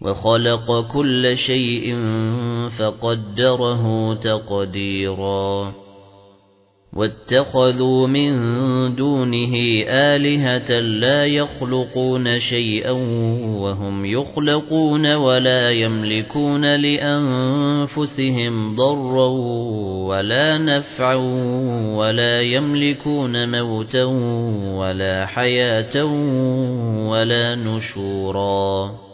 وخلق كل شيء فقدره تقديراً. واتخذوا من دونه آلهة لا يخلقون شيئا وهم يخلقون ولا يملكون لأنفسهم ضرا ولا نفعا ولا يملكون موتا ولا حياة ولا نشورا.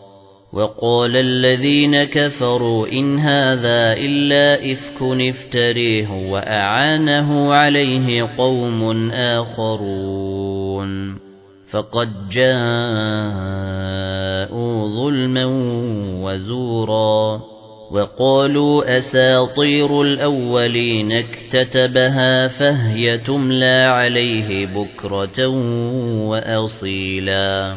وقال الذين كفروا إن هذا إلا إفك افتريه وأعانه عليه قوم آخرون. فقد جاءوا ظلما وزورا وقالوا أساطير الأولين اكتتبها فهي تملى عليه بكرة وأصيلا.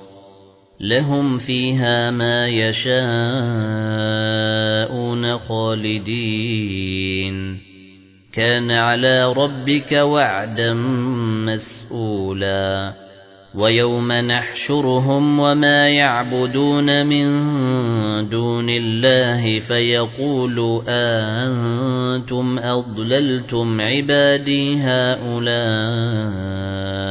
لهم فيها ما يشاءون خالدين. كان على ربك وعدا مسؤولا. وَيَوْمَ نَحْشُرُهُمْ وَمَا يَعْبُدُونَ مِن دُونِ اللَّهِ فَيَقُولُ أَنْتُمْ أَضْلَلْتُمْ عِبَادِي هَؤُلَاءِ.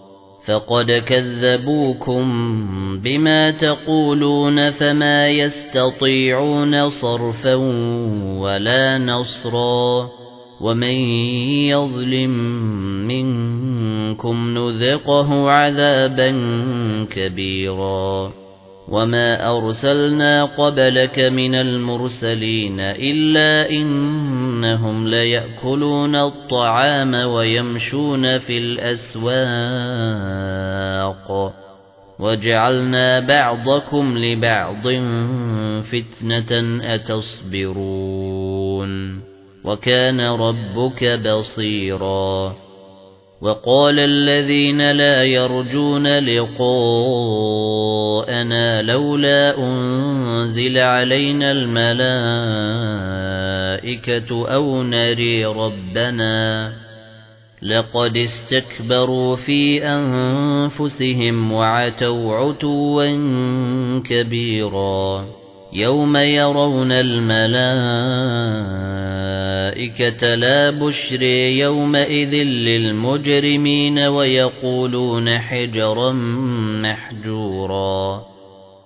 فقد كذبوكم بما تقولون فما يستطيعون صرفا ولا نصرا ومن يظلم منكم نذقه عذابا كبيرا وما أرسلنا قبلك من المرسلين إلا إنهم ليأكلون الطعام ويمشون في الأسواق. وجعلنا بعضكم لبعض فتنة أتصبرون. وكان ربك بصيراً. وقال الذين لا يرجون لقاءنا لولا أنزل علينا الملائكة أو نري ربنا. لقد استكبروا في أنفسهم وعتوا عتوا كبيرا. يوم يرون الملائكة الملائكة لا بشر يومئذ للمجرمين ويقولون حجرا محجورا.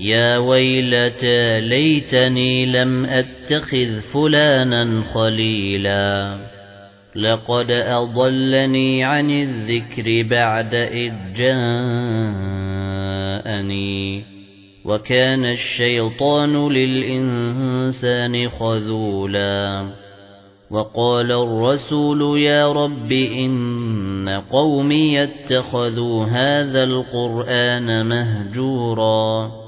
يا ويلتى ليتني لم أتخذ فلانا خليلا. لقد أضلني عن الذكر بعد إذ جاءني. وكان الشيطان للإنسان خذولا. وقال الرسول يا رب إن قومي يتخذوا هذا القرآن مهجورا.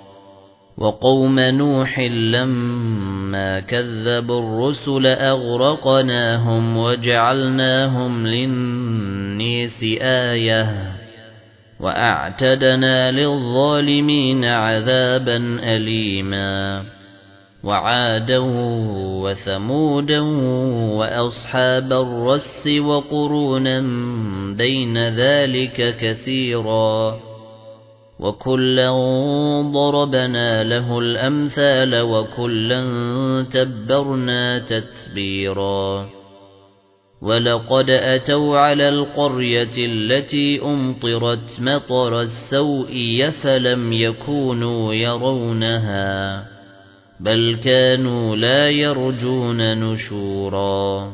وقوم نوح لما كذبوا الرسل أغرقناهم وجعلناهم للنيس آية وأعتدنا للظالمين عذابا أليماً وعادا وثمودا وأصحاب الرس وقرونا بين ذلك كثيرا وكلا ضربنا له الأمثال وكلا تبرنا تتبيرا ولقد أتوا على القرية التي أمطرت مطر السوء فلم يكونوا يرونها بل كانوا لا يرجون نشورا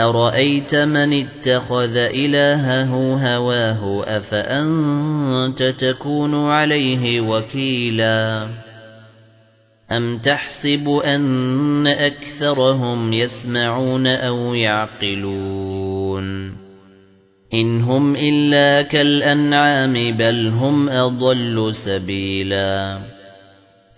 أرأيت من اتخذ إلهه هواه أفأنت تكون عليه وكيلا أم تحسب أن أكثرهم يسمعون أو يعقلون إن هم إلا كالأنعام بل هم أضل سبيلا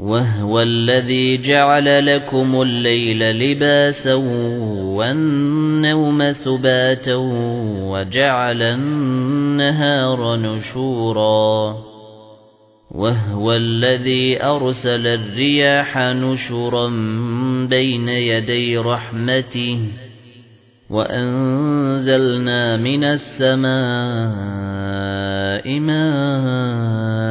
وهو الذي جعل لكم الليل لباسا والنوم سباتا وجعل النهار نشورا وهو الذي أرسل الرياح نشرا بين يدي رحمته وأنزلنا من السماء ماء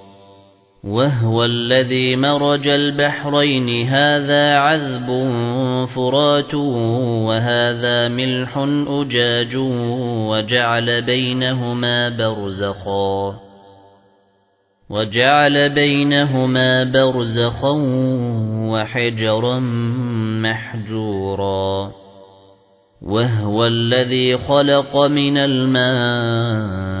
وهو الذي مرج البحرين هذا عذب فرات وهذا ملح أجاج وجعل بينهما برزخا وجعل بينهما برزخا وحجرا محجورا وهو الذي خلق من الماء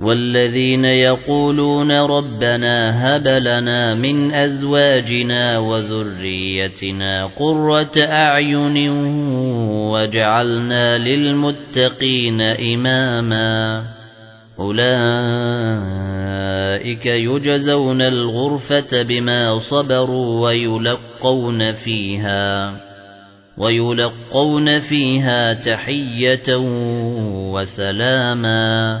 والذين يقولون ربنا هب لنا من أزواجنا وذريتنا قرة أعين وجعلنا للمتقين إماما أولئك يجزون الغرفة بما صبروا ويلقون فيها ويلقون فيها تحية وسلاما